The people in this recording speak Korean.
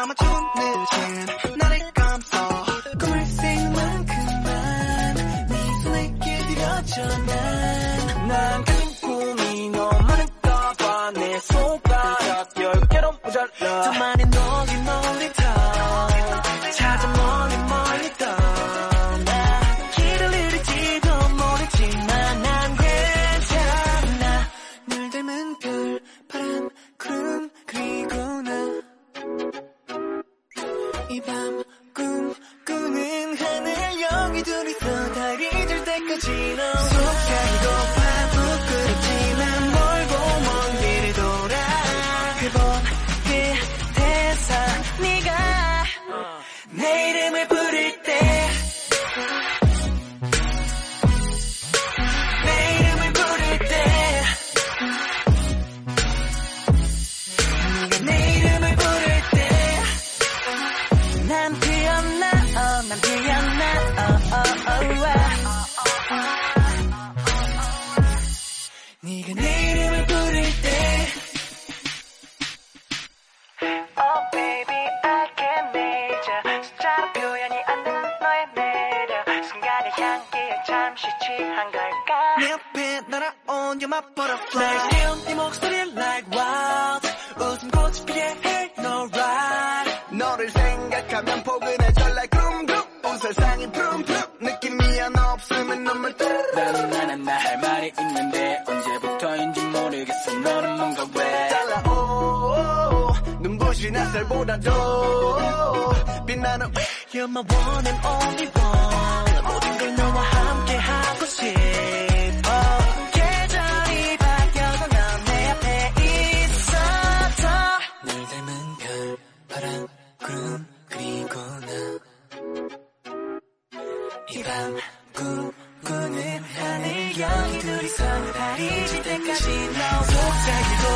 담아준 늦은 나를 감싸 꿈을 생 만큼만 네 손에 길들여져 난난 가진 꿈이 너무 많을까봐. 내 손가락 열 개로 모자라. 더 많이 놀이 놀이터 찾아 멀리 멀리 떠 이 밤 꿈꾸는 하늘 여기 둘이서 달이 질 때까지 너 속삭이고 부끄럽지만 멀고 먼 길을 돌아. 그번 그 대사 네가 내 이름을 부를 향기에 잠시 취한 걸까? 내 옆에 날아온 you're my butterfly. 날 깨운 네 목소리 like wild. 웃음꽃이 필요해 no right 너를 생각하면 포근해져 like rum rum 온 세상이 푸rum 느낌이 하나 없으면 눈물 뚜루루 나는 나는 나할 말이 있는데 언제부터인지 모르겠어. 너는 뭔가 왜? 달라 오. 눈부신 햇살보다도 빛나는 You're my one and only one 이 바뀌어도 넌내 앞에 있어도 늘 닮은 별 파란 구름 그리고 나이밤 꿈꾸는 하늘 여기 둘이서 달이 질 때까지 너 속삭이고